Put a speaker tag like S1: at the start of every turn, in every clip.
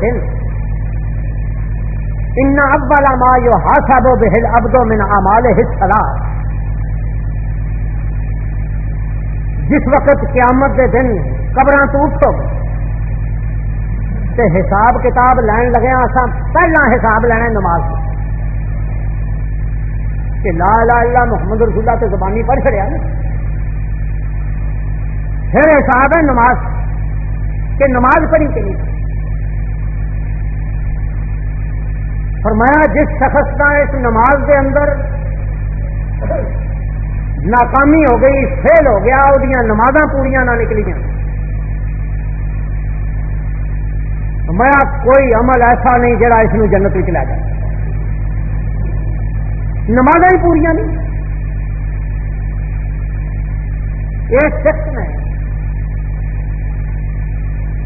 S1: دن۔ ان اول ما یو ہاسب و بہل ابدو من امال حصہ جس وقت قیامت دے دن قبر تو اٹھو تے حساب کتاب لین لگے ہاں اصا پہلا حساب لینا نماز کہ لا لا اللہ محمد رسول اللہ تے زبانی پڑھ چڑیا نا۔ پھر حساب ہے نماز۔ کہ نماز پڑھی کہ نہیں۔ فرمایا جس شخص کا اس نماز کے اندر ناکامی ہو گئی، فیل ہو گیا وہ نماز پوریا نہ نکلیاں۔ میں کوئی عمل ایسا نہیں جڑا اس میں جنت لے جائے۔ نماز ہی پوریا نہیں۔ ایک شخص نے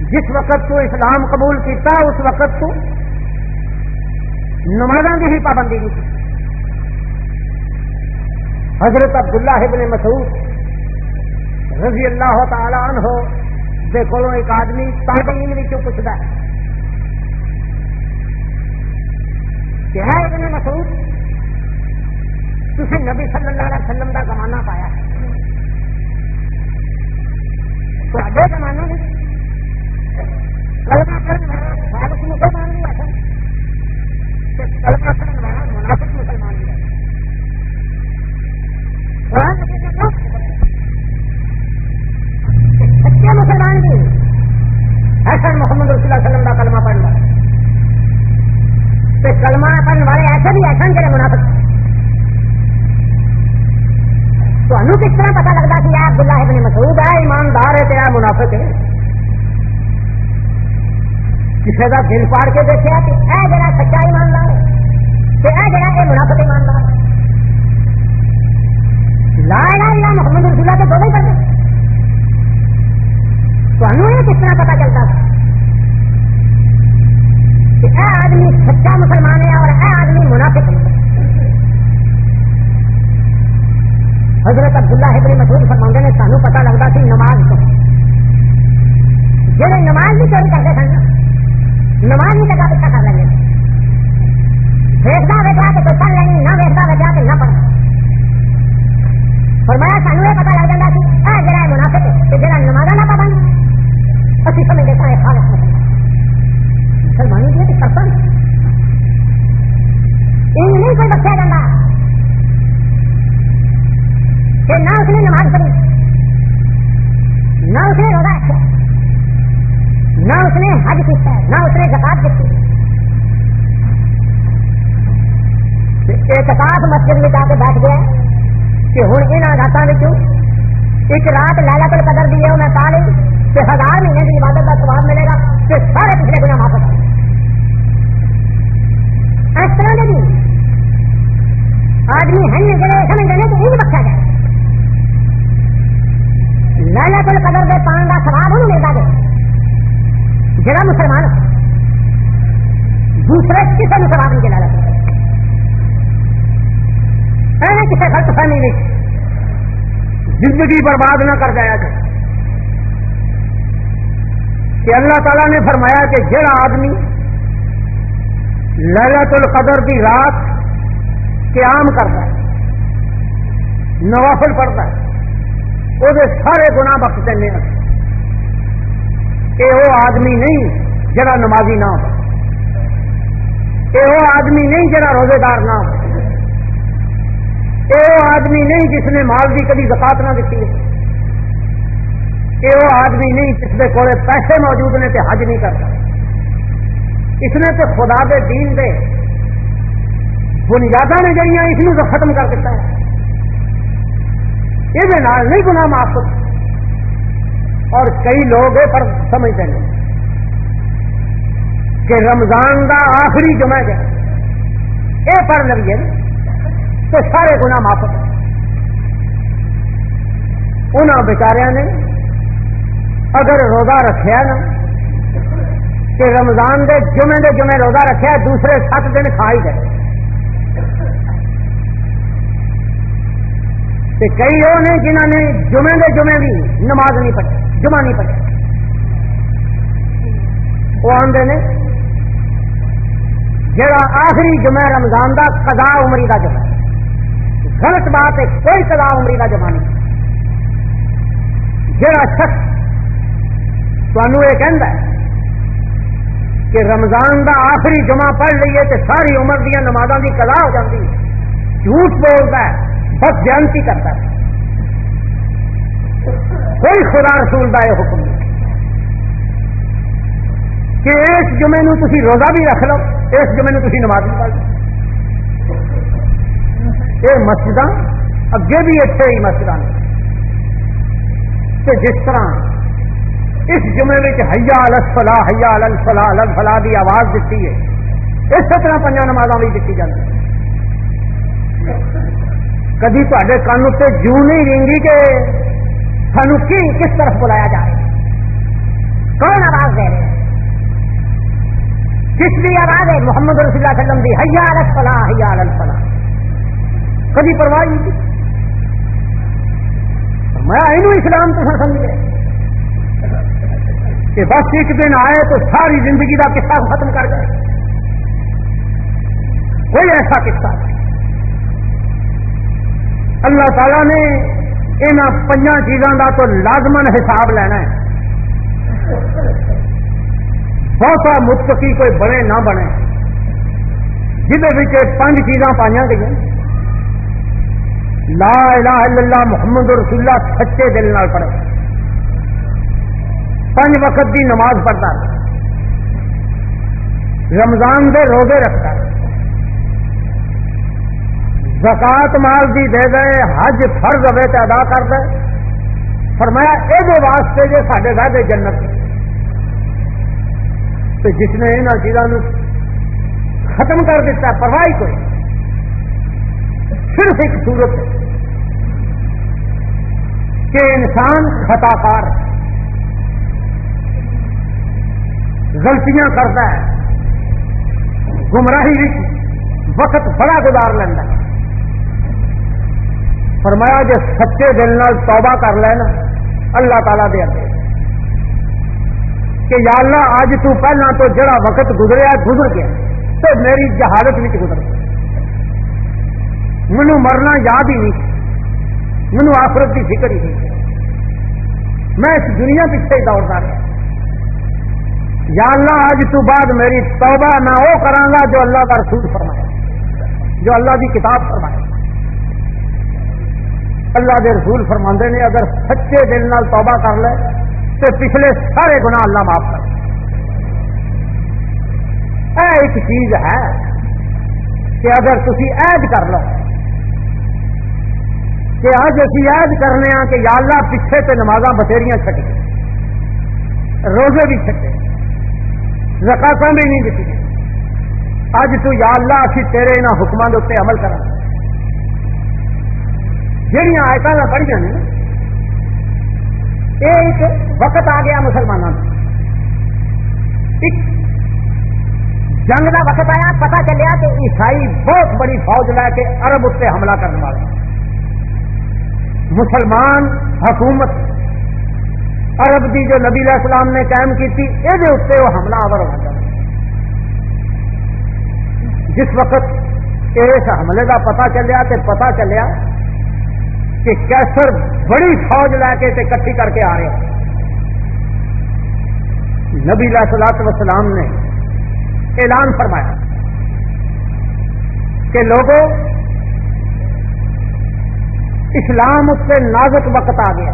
S1: جس وقت تو اسلام قبول کیتا، اس وقت تو نمازوں کی ہی پابندی نہیں کی حضرت عبداللہ ابن مسعود رضی اللہ تعالی عنہ دے کولوں ایک آدمی تابعین بھی کیوں پوچھتا ہے کہ ہے ابن مسعود تھی نبی صلی اللہ علیہ وسلم کا زمانہ پایا تو زمانے میں کلمہ کرنے والا مسلمان لیا تھا کلمہ منافق مسلمان سچے مسلمان بھی ایسا محمد رسول اللہ وسلم کا کلمہ کلمہ پڑھنے والے ایسے بھی ایسا جڑے منافق تو کس طرح پتا لگتا کہ آپ عبداللہ ابن مسعود ہے؟ ایماندار ہے، تیرا منافق ہے۔ کسی کا دل پاڑ کے دیکھا کہ اے جڑا سچا ایماندار ہے کہ اے جڑا یہ منافق ایماندار ہے۔ لا الہ الا محمد رسول اللہ کے دو ہی پڑھتے یہ کس طرح پتا چلتا کہ اے آدمی سچا مسلمان ہے اور اے آدمی منافق ہے۔ حضرت عبداللہ ابن مسعود فرماندے نے سانو پتا لگتا سی نماز کو۔ جہے نماز بھی چوری کرتے سن نماز بھی جگہ پیچھا کر لیں گے ویستا ویچا کہ کوئی پڑھ لیں گے نہ ویستا ویچا کہ نہ پڑھ فرمایا سانو یہ پتا نہ اس نے زکات کی اعتکاف مسجد میں جا کے بیٹھ گیا کہ ہوں ان راتوں ایک رات لالا کر قدر دی ہے، میں پا لی کہ ہزار مہینے کی عبادت کا سواب ملے گا کہ سارے پچھلے گنا معاف ہو اس طرح کے بھی آدمی ہیں زندگی برباد نہ کر جایا جائے کہ اللہ تعالیٰ نے فرمایا کہ جڑا آدمی للت القدر کی رات قیام کرتا ہے، نوافل پڑھتا ہے وہ سارے گنا بخش دیں کہ وہ آدمی نہیں جڑا نمازی نہ ہو۔ یہ وہ آدمی نہیں جڑا روزے دار نہ ہو۔ یہ وہ آدمی نہیں جس نے مال کی کبھی زکات نہ دیتی ہے۔ کہ وہ آدمی نہیں جس کے کول پیسے موجود نے تو حج نہیں کرتا۔ اس نے تو خدا دے دین دے بنیادہ نے جڑیاں اس تو ختم کر دیتا ہے۔ یہ نہیں گنا معاف اور کئی لوگ یہ پر سمجھتے ہیں کہ رمضان دا آخری جمع ہے یہ پڑھ لگیے تو سارے گنا معاف انہوں بچاریا نے اگر روزہ رکھا نا، کہ رمضان دے جمعے دے جمعے روزہ رکھا دوسرے سات دن کھا ہی گئے۔ کئی وہ نے جنہوں نے جمعے دے جمعے بھی نماز نہیں پڑھی، جمعہ نہیں پڑھی۔ وہ آدھے نے، جڑا آخری جمع رمضان دا قضا عمری دا جمع غلط بات ہے، کوئی قضا عمری دا جمع نہیں۔ جڑا شخص تمہوں یہ کہہ کہ رمضان دا آخری جمع پڑھ لیے تو ساری عمر دیا نمازوں کی قضا ہو جاتی جھوٹ بولتا ہے، بس جانتی کرتا ہے۔ کوئی خدا رسول کا یہ حکم نہیں۔ کہ اس جمعے نو تھی روزہ بھی رکھ لو، اس جمعے نو تھی نماز بھی پڑھ لو۔ یہ مسجد اگے بھی اتنے ہی مسجد کہ جس طرح اس جمعے میں ہیا الفلا ہیا الفلا الفلا کی آواز دیتی ہے، اسی طرح پنجا نماز بھی دیتی جاتی کدی تے کن اتنے جو نہیں رینگی کہ سانو کی، کس طرف بلایا جائے کون آواز دے رہے ہیں؟ جس بھی آواز ہے محمد رسول اللہ وسلم دی، حیا الفلا حیا الفلا کبھی پرواہ نہیں تھی میں اینو اسلام تو سمجھ گئے کہ بس ایک دن آئے تو ساری زندگی کا قصہ ختم کر گئے کوئی ایسا قصہ نہیں۔ اللہ تعالی نے یہاں پنجا چیزوں کا تو لازمن حساب لینا ہے۔ بہتا متقی کوئی بنے نہ بنے۔ جہد پانچ چیزاں پائی گئی لا الہ الا اللہ محمد رسول اللہ سچے دل نال پڑھے۔ پانچ وقت کی نماز پڑھتا رمضان دے روزے رکھتا زکات مال دی دے دے، حج فرض ہوئے تو ادا کر دے فرمایا یہ واسطے جو سارے وعدے جنت تو جس نے یہاں چیزوں ختم کر دیتا پرواہ کوئی۔ صرف ایک صورت ہے۔ کہ انسان خطا کار غلطیاں کرتا ہے۔ گمراہی وقت بڑا گزار لینا۔ فرمایا جو سچے دل نال توبہ کر لینا، اللہ تعالی دے اندر۔ کہ یا اللہ اج تو پہلا تو جڑا وقت گزریا گزر گیا۔ تو میری جہالت بھی گزر گیا۔ مینو مرنا یاد ہی نہیں۔ مینو آفرت کی فکر ہی میں اس دنیا پیچھے دوڑتا رہا۔ یا اللہ اج تو بعد میری توبہ میں وہ کرا جو اللہ کا رسول فرمایا جو اللہ کی کتاب فرمایا اللہ کے رسول فرما نے، اگر سچے دل نال توبہ کر لے، تو پچھلے سارے گنا اللہ معاف کر۔ اے ایک چیز ہے کہ اگر تھی ایج کر لو کہ اج اسی ایج کرنے ہاں کہ یا اللہ پیچھے تے نمازاں بتھیریاں چھٹی روزے بھی چھٹے۔ زکات بھی نہیں دیتی اج تو یا اللہ اسی تیرے انہوں حکمان اتنے عمل کریں جہیا آیتیں پڑھیاں نے ایک وقت آ گیا مسلمانوں ایک جنگ کا وقت آیا پتا چلیا کہ عیسائی بہت بڑی فوج لے کے ارب اتنے حملہ کرنے والے۔ مسلمان حکومت. عرب کی جو نبی علیہ السلام نے قائم کی تھی، یہ اتنے وہ حملہ آور ہو جائے جس وقت اس حملے کا پتا چلیا تو پتا چلیا کہ کیسر بڑی فوج لے کے کٹھی کر کے آ رہے نبی سلاط وسلام نے اعلان فرمایا کہ لوگوں اسلام اس سے نازک وقت آ گیا۔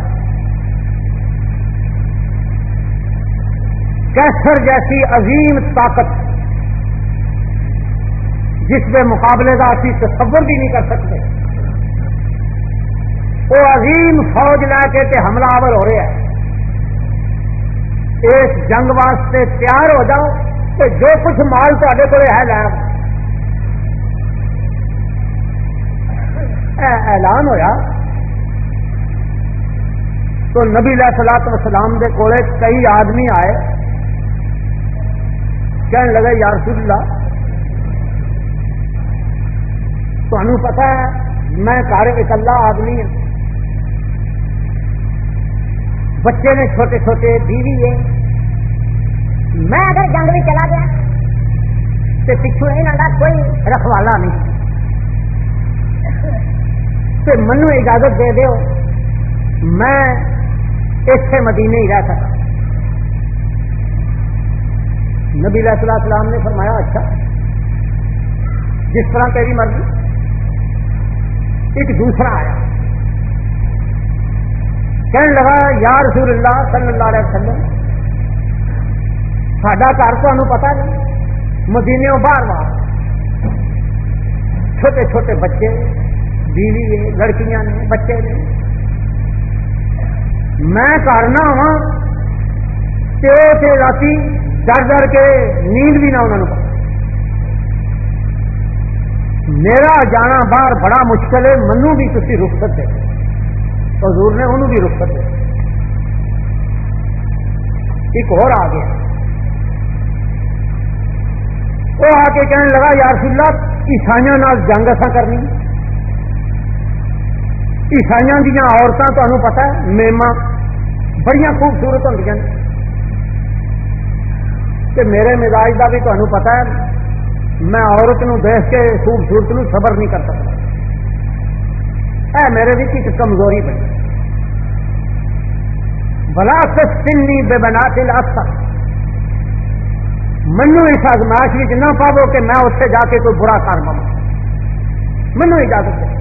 S1: کیسر جیسی عظیم طاقت جس میں مقابلے کا اسی تصور بھی نہیں کر سکتے۔ وہ عظیم فوج لے کے تے حملہ آور ہو رہا ہے۔ اس جنگ واسطے تیار ہو جاؤ کہ جو کچھ مال تے کو ہے لے اعلان ہویا تو نبی علیہ سلاط وسلام کے کول کئی آدمی آئے کہنے لگے، یا رسول اللہ تمہیں پتا ہے میں گھر اکلا آدمی ہوں بچے نے چھوٹے چھوٹے بیوی ہے میں اگر جنگ میں چلا گیا تو پچھو یہاں کا کوئی رکھوالا نہیں۔ منو اجازت دے دیو، میں اتنے مدینے ہی رہ سکا۔ نبی علیہ السلام السلام نے فرمایا اچھا جس طرح تیری مرضی۔ ایک دوسرا آیا۔ کہنے لگا، یا رسول اللہ صلی اللہ علیہ وسلم، ساڈا گھر تمہیں پتا نہیں مدینے باہر باہر چھوٹے چھوٹے بچے بیوی ہے، لڑکیاں نے بچے نے میں کرنا وا رات ڈر ڈر کے نیند بھی نہ انہوں نے میرا جانا باہر بڑا مشکل ہے، منو بھی تھی رخصت دے۔ حضور نے انہوں بھی رخصت دے۔ ایک اور آ گیا وہ آ کے کہنے لگا یار سلا عیسائی جنگ اصا کرنی۔ عیسائی دیا عورتیں تمہیں پتا ہے، میما بڑی خوبصورت ہوں میرے مزاج کا بھی تمہیں پتا ہے، میں عورت نو دیکھ کے خوبصورت نو صبر نہیں کر سکتا۔ اے میرے بھی ایک کمزوری بنی بلا سنی بے بنا کے لاتا منو اس آزمائش نہ پاو کہ میں اتنے جا کے کوئی برا کار بنا منو اجازت دے۔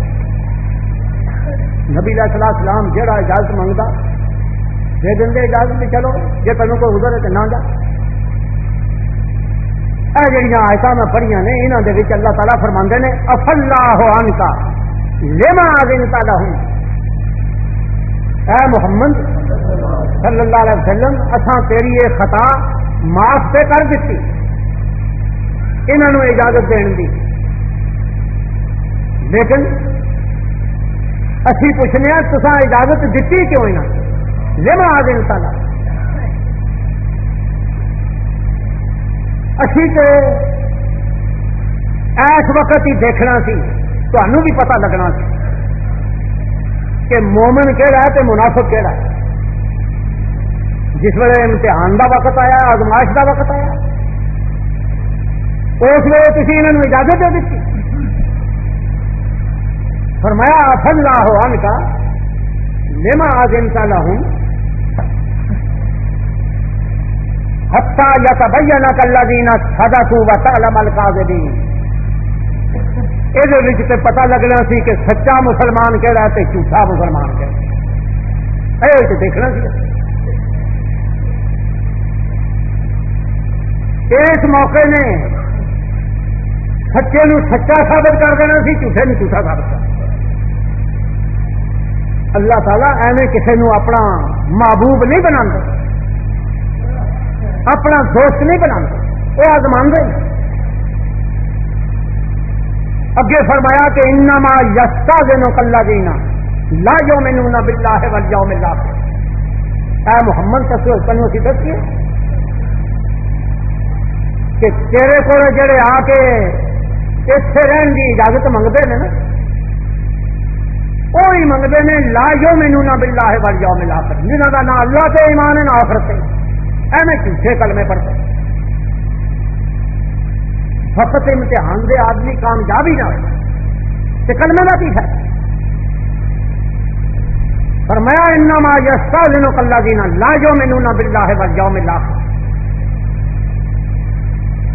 S1: نبی علیہ السلام سلام جہاں اجازت منگتا دے دیں اجازت بھی چلو جی تینوں کوئی ادھر ہے تو نہ جا۔ یہ جہاں آیت میں پڑھیا نے یہاں کے اللہ تعالیٰ فرما نے افلا ہو کا لیما دن تعالیٰ ہوں اے محمد صلی اللہ علیہ وسلم، اساں تیری یہ خطا معاف پہ کر دیتی انہوں اجازت دین دی۔ لیکن اسی پوچھنے تصا اجازت دیتی کیوں نہ لما آ دن سال اسی تو ایس وقت ہی دیکھنا سی تمہوں بھی پتا لگنا سی کہ مومن کہڑا ہے تو منافق کہڑا ہے۔ جس ویلے امتحان کا وقت آیا، آزمائش کا وقت آیا، اس ویلے تھی انہوں اجازت دے دیتی فرمایا افل نہ ہو ان کا. لیما آزم کا لاہوں ہفتہ یا تبیا نہ کل دینا سدا تو بتا ملکا دے یہ پتا لگنا سی کہ سچا مسلمان کہڑا ہے جھوٹا مسلمان کہڑا یہ دیکھنا سی. اس موقع نے سچے نو سچا ثابت کر دینا سی، جھوٹے نو جھوٹا ثابت کر اللہ تعالیٰ ایویں کسی نو اپنا محبوب نہیں بنا اپنا دوست نہیں بنا وہ آزما اگے فرمایا کہ انما یستا دینو کلا دینا لا جو مینو نہ بلا ہے ول جاؤ ملا اے محمد تصو تنو سی دسیے کہ تیرے کو جڑے آ کے اتنے رہن کی اجازت منگتے ہیں نا وہی منگتے ہیں لا جو مینو نہ بلا ہے بل جاؤ ملا کر جنہوں کا نہ اللہ سے ایمان ہے، نہ آخر سے ایویں جھوٹے کلمے پڑھتے۔ وقت امتحان دے آدمی کامیاب ہی نہ ہو کلمے کا کی ہے فرمایا، انما یستا دنوں کلا دینا لا جو مینو نہ بلا ہے بل جاؤ ملا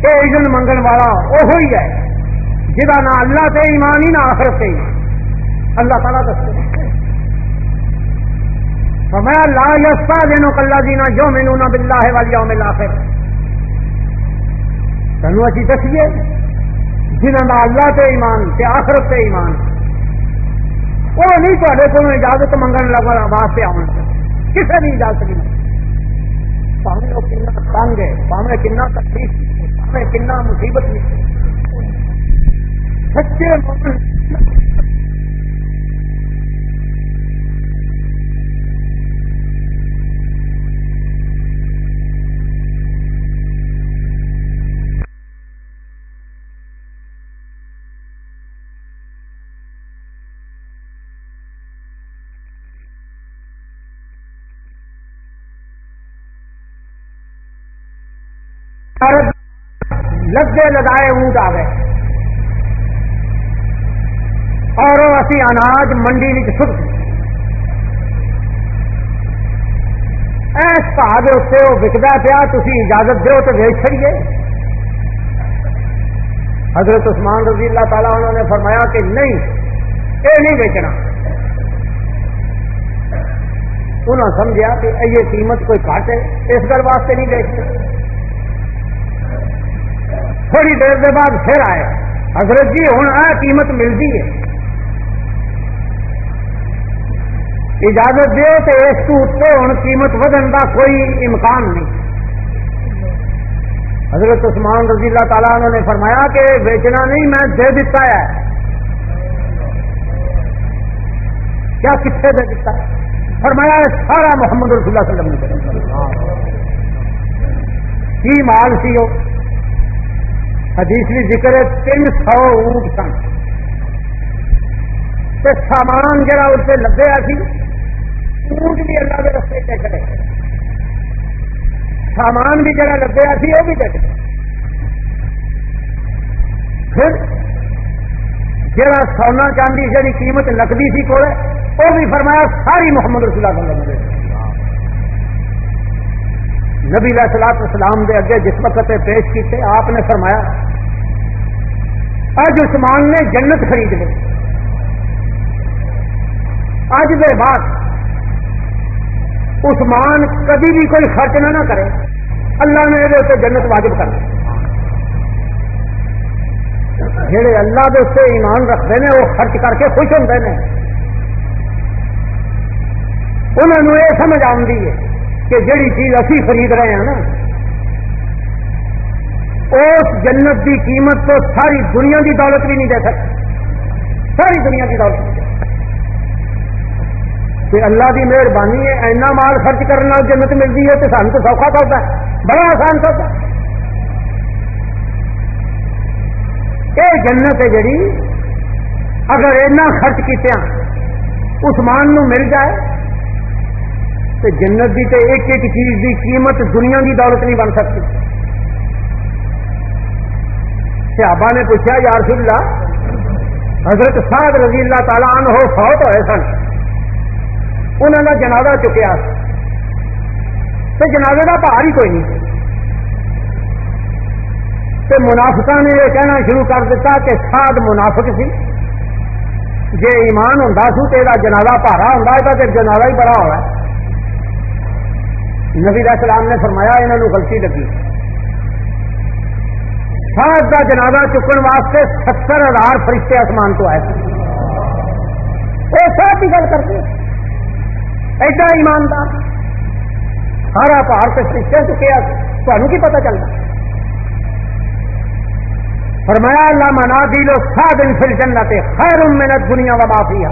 S1: یہ عزن منگن والا وہی ہے، جہاں نہ اللہ سے ایمان ہی نہ آخر سے ایمان اللہ تعالیٰ دستے میں لا یستا دینو کلا دینا جو مینو نہ بلا ہے والی یوم الاخر تینوں اسی دسیے جنہوں کا اللہ تے ایمان، تے آخرت تے ایمان۔ وہ نہیں تے کو اجازت منگن لگا واسطے آن کسی نہیں اجازت نہیں۔ پاوے وہ کن تنگ ہے، پاوے کن تکلیف پاوے کن مصیبت نہیں سچے لگے لگائے اونٹ آ گئے۔ اور اسی اناج منڈی سٹ ایس بھا کے وہ وکتا پیا تھی اجازت دو تو ویچ چڑیے حضرت عثمان رضی اللہ تعالیٰ انہوں نے فرمایا کہ نہیں، یہ نہیں بیچنا انہوں سمجھا کہ یہ قیمت کوئی کٹ ہے اس گھر واسطے نہیں بیچتے تھوڑی دیر کے بعد پھر آئے۔ حضرت جی ہوں آ قیمت ملتی ہے۔ اجازت دیو تو اس کو اتنے ہوں قیمت ودن کا کوئی امکان نہیں۔ حضرت عثمان رضی اللہ تعالیٰ نے فرمایا کہ بیچنا نہیں، میں دے دیتا ہے۔ کیا کتنے دے دیتا ہے؟ فرمایا سارا محمد رسول اللہ صلی اللہ علیہ وسلم کی مال سی وہ؟ حدیث بھی ذکر ہے، تین سو اونٹ سن۔ سامان جڑا اس سے لگے سی، اونٹ بھی اللہ کے رستے چ چلے۔ سامان بھی جڑا لگیا سی، وہ بھی دے پھر جڑا سونا چاندی جی قیمت لگتی سی کول، وہ بھی فرمایا ساری محمد رسول اللہ صلی اللہ علیہ وسلم نبی علیہ سلاط اسلام دے اگے جس وقت پیش کیتے، آپ نے فرمایا اج عثمان نے جنت خرید لی۔ اج دے بعد عثمان کبھی بھی کوئی خرچ نہ نہ کرے۔ اللہ نے یہ جنت واجب کر جڑے اللہ کے اتنے ایمان رکھتے ہیں، وہ خرچ کر کے خوش ہوتے ہیں۔ انہوں نے یہ سمجھ آتی ہے کہ جڑی چیز اسی خرید رہے ہیں نا اس جنت کی قیمت تو ساری دنیا کی دولت بھی نہیں دے سکتی۔ ساری دنیا کی دولت نہیں دے کہ اللہ کی مہربانی ہے، اینا مال خرچ کرنے جنت ملتی ہے تو سان تو سوکھا پڑتا ہے۔ بڑا آسان سوکھا یہ جنت ہے جڑی، اگر اینا خرچ کیا عثمان نو مل جائے، تو جنت کی تو ایک ایک چیز کی قیمت دنیا کی دولت نہیں بن سکتی۔ صحابہ نے پوچھا یار اللہ، حضرت سعد رضی اللہ تعالیٰ عنہ فوت ہوئے سن۔ انہوں نے جنازہ چکیا۔ تو جنازے کا بھار ہی کوئی نہیں۔ تو منافقہ نے یہ کہنا شروع کر دیتا کہ ساد منافق سی۔ جی ایمان ہوں سو تو یہ جنازہ پارا ہوں تو جنازہ ہی بڑا ہوا نبی السلام نے فرمایا، انہوں نے غلطی لگی۔ سات کا جنازہ چکن واسطے ستر ہزار فرشتے آسمان تو آئے وہ سب کی گل کرتے ایڈا ایماندار۔ سارا پہاڑ سے فرشتے چکیا تمہیں کی پتا چلتا۔ فرمایا، اللہ منا دلو سا دن فل جنت خیر محنت دنیا و معافی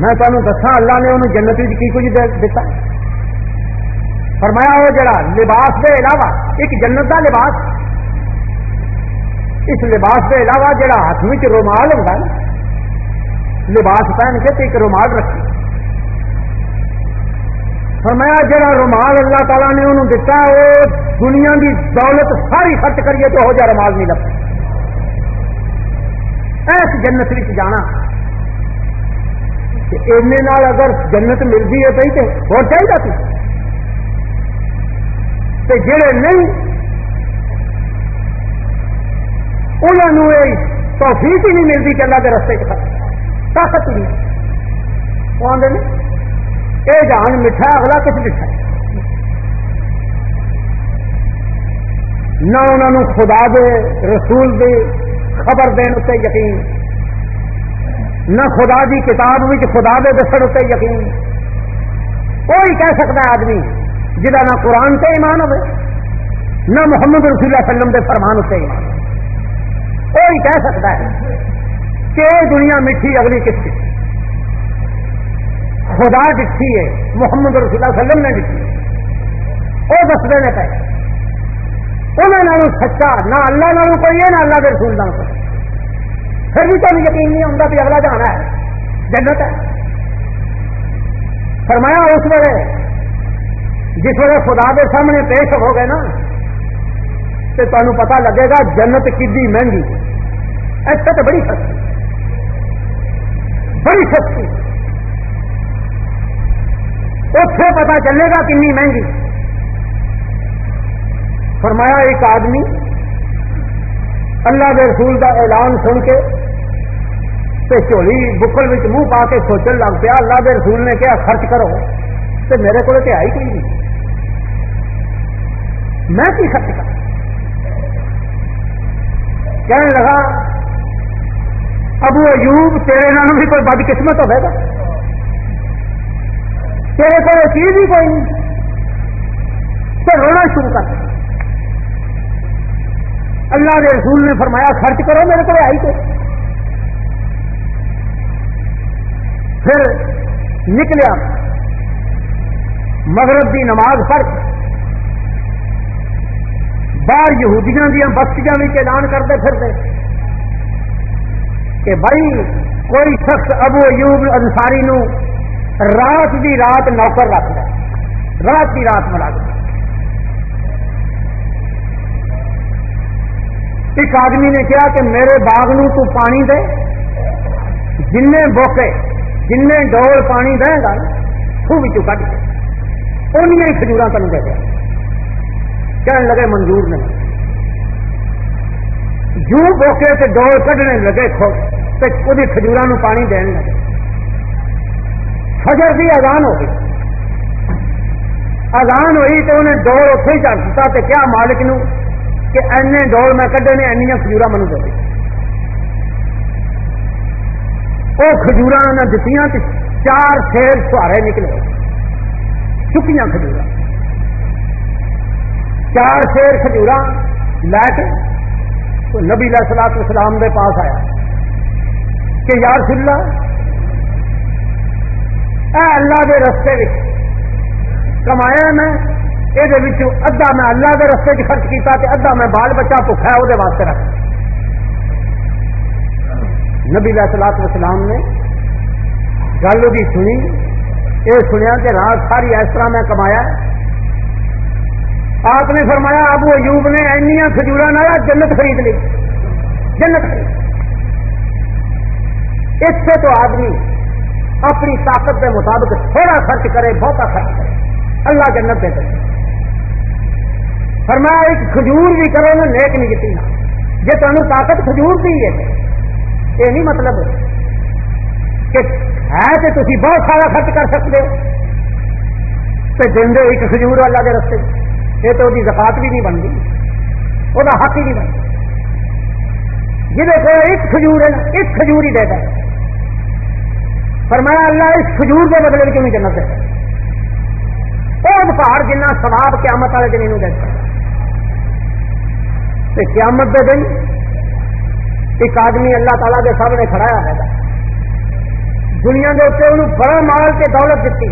S1: میں تمہیں دسا اللہ نے انہوں جنت کی کچھ دیتا۔ فرمایا وہ جڑا لباس کے علاوہ، ایک جنت کا لباس۔ اس لباس کے علاوہ جڑا ہاتھ میں رومال ہوتا ہے، لباس پہن کے ایک رومال رکھی۔ فرمایا جڑا رومال اللہ تعالیٰ نے انہوں دتا وہ دنیا کی دولت ساری خرچ کریے تو ہو جا رومال نہیں لگتا ایس جنت جانا۔ نال اگر جنت ملتی ہے پی تو ہو چاہیے تھی جڑے نہیں انہوں توفیق ہی نہیں ملتی کہ اللہ کے رستے طاقت نہیں۔ وہ آدھے یہ جان میٹھا اگلا کچھ میٹھا نہ انہوں نے خدا دے، رسول دے خبر دین اتنے یقین۔ نہ خدا دی کتاب خدا دے دسن اتنے یقین۔ کوئی کہہ سکتا ہے آدمی جہاں نہ قرآن سے ایمان ہوے نہ محمد رسول اللہ وسلم دے فرمان اتنے ایمان کوئی کہہ سکتا ہے کہ دنیا میٹھی اگلی کس کی؟ خدا دکھی ہے، محمد رسول اللہ وسلم نے دکھی وہ دس دینے پہ انہوں سچا، نہ اللہ نالوں کوئی ہے، نہ اللہ کے رسول نہ کوئی۔ پھر بھی تمہیں یقین نہیں ہوتا کہ اگلا جانا ہے، جنت ہے۔ فرمایا اس ویلے جس وقت خدا کے سامنے پیش ہو گئے نا تو تمہیں پتا لگے گا جنت کی مہنگی۔ ایسے تو بڑی سستی۔ بڑی سستی۔ اتے پتا چلے گا کنی مہنگی۔ فرمایا ایک آدمی، اللہ کے رسول کا اعلان سن کے چولی بکل منہ پا کے سوچن لگ پیا، اللہ کے رسول نے کیا خرچ کرو۔ تو میرے کو آئی کوئی نہیں۔ میں کی خرچ کر کہنے لگا، ابو ایوب تیرے نام بھی کوئی بد قسمت ہوئے گا تیرے کو چیز ہی کوئی نہیں۔ تو رونا شروع کر اللہ کے رسول نے فرمایا، خرچ کرو میرے کو آئی کوئی پھر نکلیا مغرب کی نماز پڑھ باہر یہودیاں دیا بستیاں بھی اعلان کرتے پھرتے کہ بھائی کوئی شخص ابو ایوب انساری نو رات دی رات نوکر رکھ دے رات کی رات ملا دے ایک آدمی نے کہا کہ میرے باغ نو تو پانی دے جن بوکے جن ڈول پانی دے گا خوہ کٹ کے ان کھجور تین دے دیا۔ کہنے لگے منظور نہیں۔ جو بوکے سے ڈول کھنے لگے وہ کھجورا پانی دین لگے۔ فجر کی اذان ہو گئی۔ اذان ہوئی تو انہیں ڈول اتنے ہی چڑھ دیتا کیا مالک نو کہ اینے ڈول میں کھڈے نے اینیا کھجورا منو دے۔ وہ کھجورا نے دتیاں چار شیر سہارے نکلے۔ چکیاں کھجور چار شیر کھجورا لے کے نبی علیہ سلاط اسلام کے پاس آیا۔ کہ یار سلا اے اللہ کے رستے کمایا میں یہ ادھا میں اللہ کے رستے خرچ کیا ادھا میں بال بچہ بھوکھا ہے وہ واسطے رکھ۔ نبی علیہ سلاط وسلام نے گل بھی سنی۔ یہ سنیا کہ رات ساری اس طرح میں کمایا آپ نے فرمایا ابو ایوب نے اینیا کھجور جنت خرید لی۔ جنت خرید۔ اس سے تو آدمی اپنی طاقت کے مطابق تھوڑا خرچ کرے بہتا خرچ کرے۔ اللہ جنت دے دے۔ فرمایا ایک کھجور بھی کرو نا نیک نہیں کی جی تمہیں طاقت کھجور کی ہے، یہ نہیں مطلب کہ ہے تو تھی بہت سارا خرچ کر سکتے ہو۔ تو دن ایک کھجور اللہ کے رستے۔ یہ تو زکات بھی نہیں بنتی وہ حق ہی نہیں بنتا جی ایک کھجور ہے نا ایک کھجور ہی دے۔ گا فرمایا اللہ، اس کھجور کے بدلے کیوں نہیں جنت دیتا وہ پہاڑ جنہ سواب قیامت والے دن یہ دیتا قیامت دے دن ایک آدمی اللہ تعالیٰ کے سامنے کھڑا ہے۔ دنیا کے اتنے انہوں بڑا مال کے دولت دیتی۔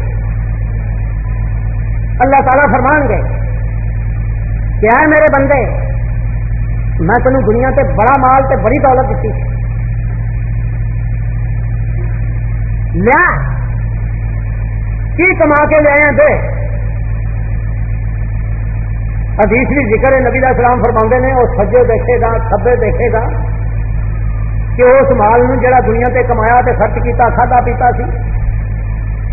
S1: اللہ تعالیٰ فرمان گئے کیا ہے میرے بندے؟ میں تینوں دنیا سے بڑا مال تے بڑی دولت دیتی۔ لیا۔ کی کما کے لے دے؟ حدیث بھی ذکر ہے، نبی علیہ السلام فرما نے، وہ سجے دیکھے گا کبے دیکھے گا کہ اس مال جڑا دنیا تے کمایا تے خرچ کیتا کھادا پیتا سی،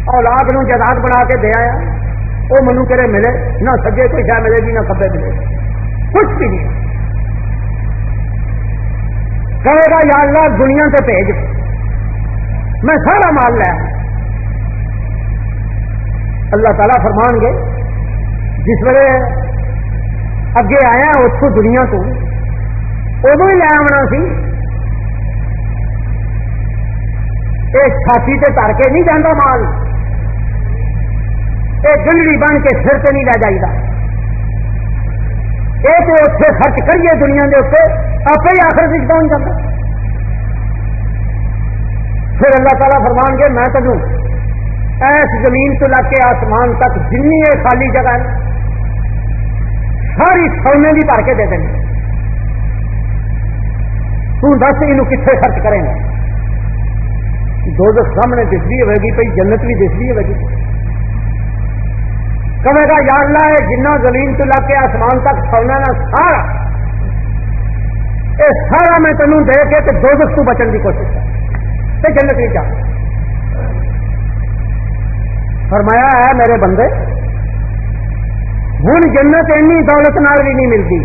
S1: اولاد نو جائیداد بنا کے دے آیا۔ وہ منو کرے ملے نہ سجے کوئی شاید ملے گی، نہ کبے ملے کچھ بھی نہیں۔ کہے گا، یا اللہ، دنیا سے بھیج۔ میں سارا مال لیا اللہ تعالیٰ فرمان گے، جس ویلے اگے آیا اتوں دنیا تو۔ ادو ہی لے آنا سی۔ یہ چھاتی سے تر کے نہیں جانا مال۔ یہ گنڈی بن کے سر سے نہیں لے جائے یہ تو اتنے خرچ کریے دنیا کے اتنے آپ ہی آخر سے پہنچ جاتا پھر اللہ تعالیٰ فرمان کے میں تینوں ایس زمین تو لگ کے آسمان تک جن خالی جگہ ہے، ساری سونے بھی بھر کے دے دیں تس یہ کتنے خرچ کریں گے؟ دو سامنے دستی ہوئے گی پی جنت بھی دستی ہوئے گی۔ کہے گا، یا اللہ ہے جنہ زمین تو لا کے آسمان تک سونا نا، سارا۔ میں تینوں دے کے دو تو بچن کی کوشش کر۔ جنت نہیں جا۔ فرمایا ہے، میرے بندے ہوں جنت اینی دولت نال بھی نہیں ملتی۔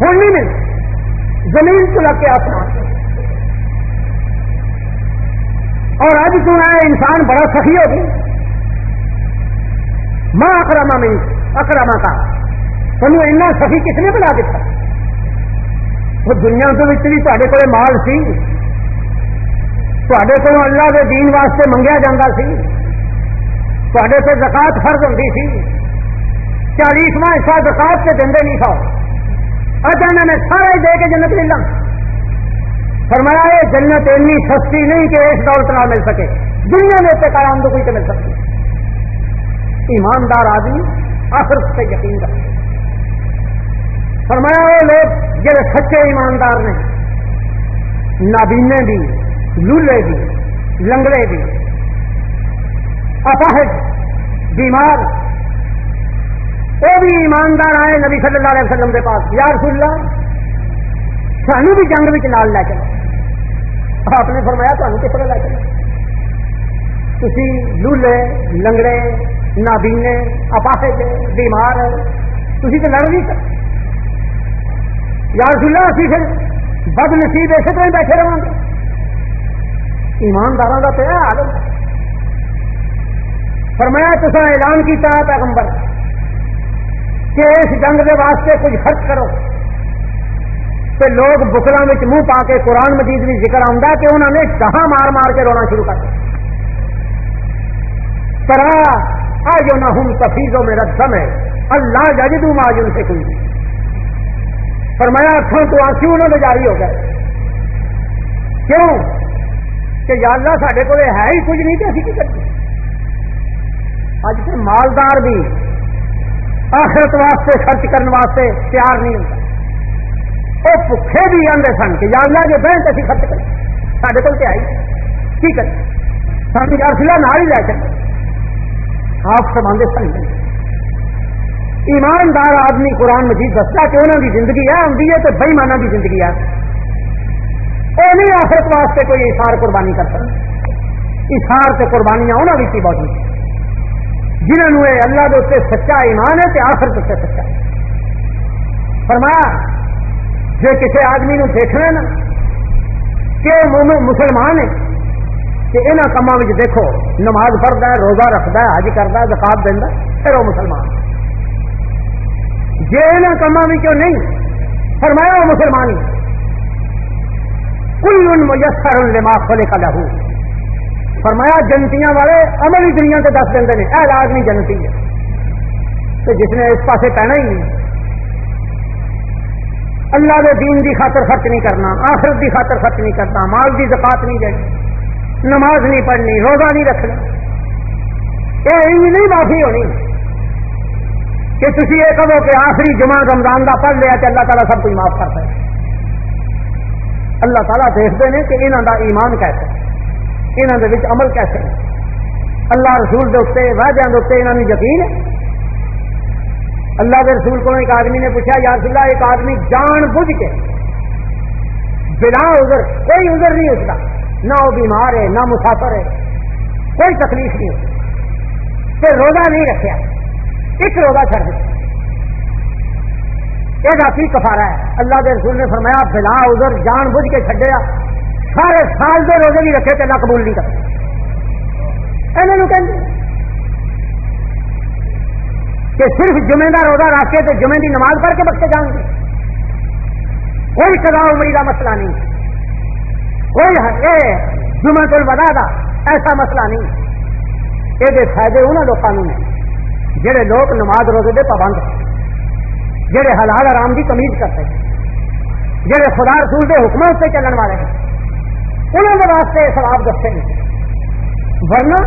S1: ہوں نہیں ملتی۔ زمین تو لگ کے آسمان۔ اور اب سنا ہے انسان بڑا سخی ہو گیا ماں اکراما میں اکراما کا۔ تمہیں ایسا سخی کس نے بنا دیتا وہ دنیا کے بھی تے کو مال سی۔ تے کو اللہ کے دین واسطے منگیا جا سی۔ تے کو زکات فرض ہوتی سی۔ چالیسواں حصہ زکات سے دیں نہیں سو اچھا انہوں نے دے کے جنت لے فرمایا، یہ جنت اینی سستی نہیں کہ اس دولت نہ مل سکے۔ دنیا میں سے کام تو کوئی تو مل سکتی ایماندار آدمی آخر سے یقین رکھتے فرمایا وہ لوگ، جڑے سچے ایماندار نے نابینے بھی، لولے بھی، لنگڑے بھی اپاہج بیمار، وہ بھی ایماندار آئے نبی صلی اللہ علیہ وسلم کے پاس۔ یا رسول اللہ سانو بھی جنگ بھی نال لے چلو آپ نے فرمایا تمہیں کس طرح لے چلو تھی لولے، لنگڑے نابینے اپاہج بیمار ہے تھی تو لڑ نہیں سکتے۔ یا رسول اللہ، اسی پھر بد نصیب اسی طرح بیٹھے رہا گے۔ ایمانداروں کا تو حال فرمایا تو اعلان کیا پیغمبر، کہ اس جنگ کے واسطے کچھ خرچ کرو۔ تو لوگ بکلوں میں منہ پا کے قرآن مجید بھی ذکر آتا کہ انہوں نے کہاں مار مار کے رونا شروع کر دیا۔ آج نہ ہوں تفیظوں میں رسم ہے اللہ ججدوں آج ان سے کوئی فرمایا اکھوں تو آنسو انہوں نے جاری ہو گئے۔ کیوں؟ کہ یا اللہ سارے کو ہے ہی کچھ نہیں تو اسی کی کرتے اج سے مالدار بھی آخرت واسطے، خرچ کرنے واسطے تیار نہیں ہوتا۔ وہ بکھے بھی آدھے سن کہ یا اللہ جو بہن اسی خرچ کریں سارے کو آئی کی کریں سن سلا نہ ہی لے چلے۔ آپ سماندے سن۔ ایماندار آدمی قرآن مجید دستا کہ انہوں کی زندگی ہے ہے تو بئیمانہ کی زندگی ہے۔ وہ نہیں آخرت واسطے کوئی اشار قربانی کر سکتا۔ اشار سے قربانیاں انہوں کی بہت جنہوں نے اللہ کے اتنے سچا ایمان ہے تو آخرت اتنے سچا۔ فرمایا جی کسی آدمی نو دیکھنا نا کہ مسلمان ہے کہ یہاں کاموں میں دیکھو، نماز پڑھتا ہے، روزہ رکھتا ہے، حج کرتا ہے، زکات دینا پھر وہ مسلمان ہے۔ جی کما بھی نہیں، فرمایا وہ مسلمان کل ان میسر لما کھولے کا لہو۔ فرمایا جنتیاں والے عملی دنیا سے دس دیں اے آدمی جنتی ہے۔ تو جس نے اس پاسے پہنا ہی نہیں۔ اللہ کے دین کی خاطر خرچ نہیں کرنا، آخرت کی خاطر خرچ نہیں کرنا، مال کی زکات نہیں دینی۔ نماز نہیں پڑھنی، روزہ نہیں رکھنا۔ یہ نہیں، معافی ہونی۔ کہ تھی یہ کہو کہ آخری جمع رمضان کا پڑھ لیا کہ اللہ تعالیٰ سب کچھ معاف کرتا ہے اللہ تعالیٰ دیکھتے ہیں کہ انہوں کا ایمان کیسے؟ انہوں کے عمل کیسے؟ اللہ رسول کے اتنے واجہ کے اتنے انہوں نے یقین ہے؟ اللہ کے رسول کو ایک آدمی نے پوچھا، یا رسول اللہ، ایک آدمی جان بوجھ کے، بنا ادھر کوئی ادھر نہیں اس کا نہ وہ بیمار ہے، نہ مسافر ہے، کوئی تکلیف نہیں۔ ہوتی پھر روزہ نہیں رکھا ایک روزہ چھڑ دے یہ ذاتی کفارا ہے۔ اللہ کے رسول نے فرمایا، بلا ادھر جان بوجھ کے چڈیا سارے سال کے روزے بھی رکھے تو اللہ قبول نہیں کرتے کہ صرف جمعے کا روزہ رکھ کے جمعے کی نماز پڑھ کے بخشے جان گے۔ کوئی سزا عمری کا مسئلہ نہیں۔ کوئی جمعہ تو بتا دا، ایسا مسئلہ نہیں۔ یہ فائدے انہوں لوگوں نے جہے لوگ نماز روزے دے پابند جہے حلال آرام کی کمیز کرتے ہیں جہے خدا رسول کے حکموں سے چلن والے ہیں انہوں نے واسطے سواب دستے ہیں۔ ورنہ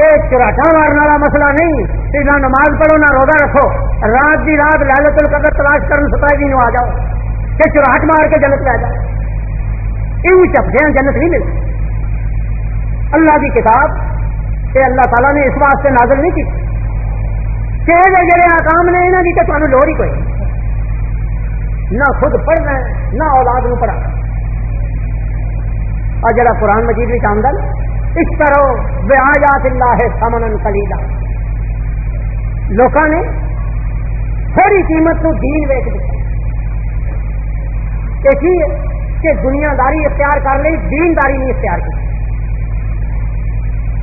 S1: یہ چراٹا مارنے والا مسئلہ نہیں، کہ نہ نماز پڑھو، نہ روزہ رکھو، رات کی رات لالت القدر تلاش کرنے ستائی دن جی آ جاؤ، کہ چراٹ مار کے جنت لے جاؤ۔ یہ چپتے جنت نہیں ملتی اللہ کی کتاب کہ اللہ تعالیٰ نے اس واسطے نازل نہیں کی۔ کہ جڑے آکام نے یہاں کی تو تمہیں لوڑ ہی کوئی۔ نہ خود پڑھنا ہے، نہ اولاد نو پڑھا۔ اور جڑا قرآن مجید بھی آمدن اس طرح بے آیات اللہ ہے سمن کلیلا لوگوں نے تھوڑی قیمت کو دین ویچ دیا کہ دنیا داری اختیار کر لی دین داری نہیں اختیار کی۔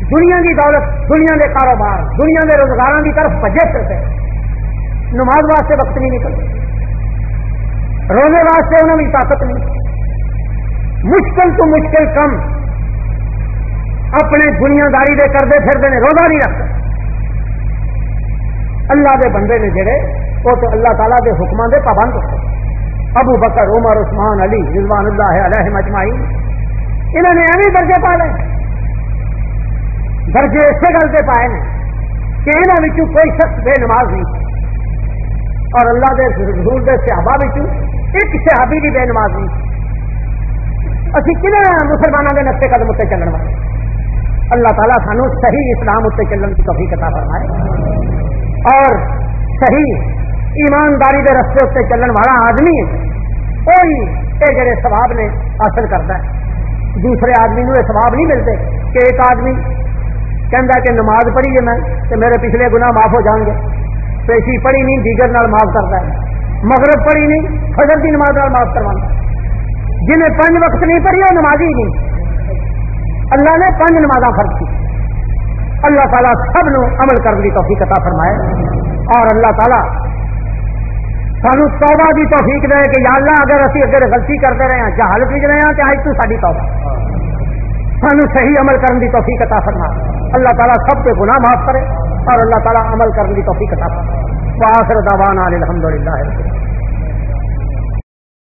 S1: دنیا کی دولت، دنیا کے کاروبار، دنیا کے روزگار کی طرف بجے پھرتے نماز واسطے وقت نہیں نکلتے روزے واسطے انہوں کی طاقت نہیں۔ مشکل تو مشکل کم اپنے دنیا داری دے کرتے پھرتے ہیں روزہ نہیں رکھتے۔ اللہ دے بندے نے جڑے، وہ تو اللہ تعالیٰ دے حکمان دے پابند ہوتے۔ ابو بکر، عمر، عثمان، علی رضوان اللہ علیہ مجمعی انہوں نے ایویں درجے پا لے درجے اسی گل سے پائے ہیں کہ یہاں کوئی شخص بے نماز نہیں۔ اور اللہ دے رسول دے صحابہ ایک صحابی بھی بے نماز نہیں۔ اسی کن مسلمانوں کے نقطے قدم اتنے چلن والے۔ اللہ تعالیٰ سانو صحیح اسلام اتنے چلن کی توفیق عطا فرمائے۔ اور صحیح ایمانداری کے رستے اتنے چلن والا آدمی ہے۔ وہی یہ جڑے سواب نے حاصل کرتا ہے۔ دوسرے آدمی نو یہ سواب نہیں ملتے کہ ایک آدمی کہہ کہ نماز پڑھی ہے میں تو میرے پچھلے گناہ معاف ہو جان گے۔ پیشی پڑھی نہیں، دیگر نال معاف کرتا ہے۔ مغرب پڑھی نہیں، فجر کی نماز نال معاف کروانا۔ جنہیں پنج وقت نہیں پڑھی، وہ نمازی نہیں۔ اللہ نے پنج نماز فرض کی۔ اللہ تعالیٰ سب نو عمل کرنے کی توفیق عطا فرمائے۔ اور اللہ تعالیٰ سانو توبہ کی توفیق دے کہ یا اللہ اگر اسی اگر غلطی کرتے رہے ہیں جہالت بھی رہے ہیں تو آج تو ساری توبہ۔ سانو صحیح عمل کرنے کی توفیق عطا فرما۔ اللہ تعالیٰ سب کے گناہ معاف کرے اور اللہ تعالیٰ عمل کرنے کی توفیق عطا فرما۔ وآخر دعوانا الحمدللہ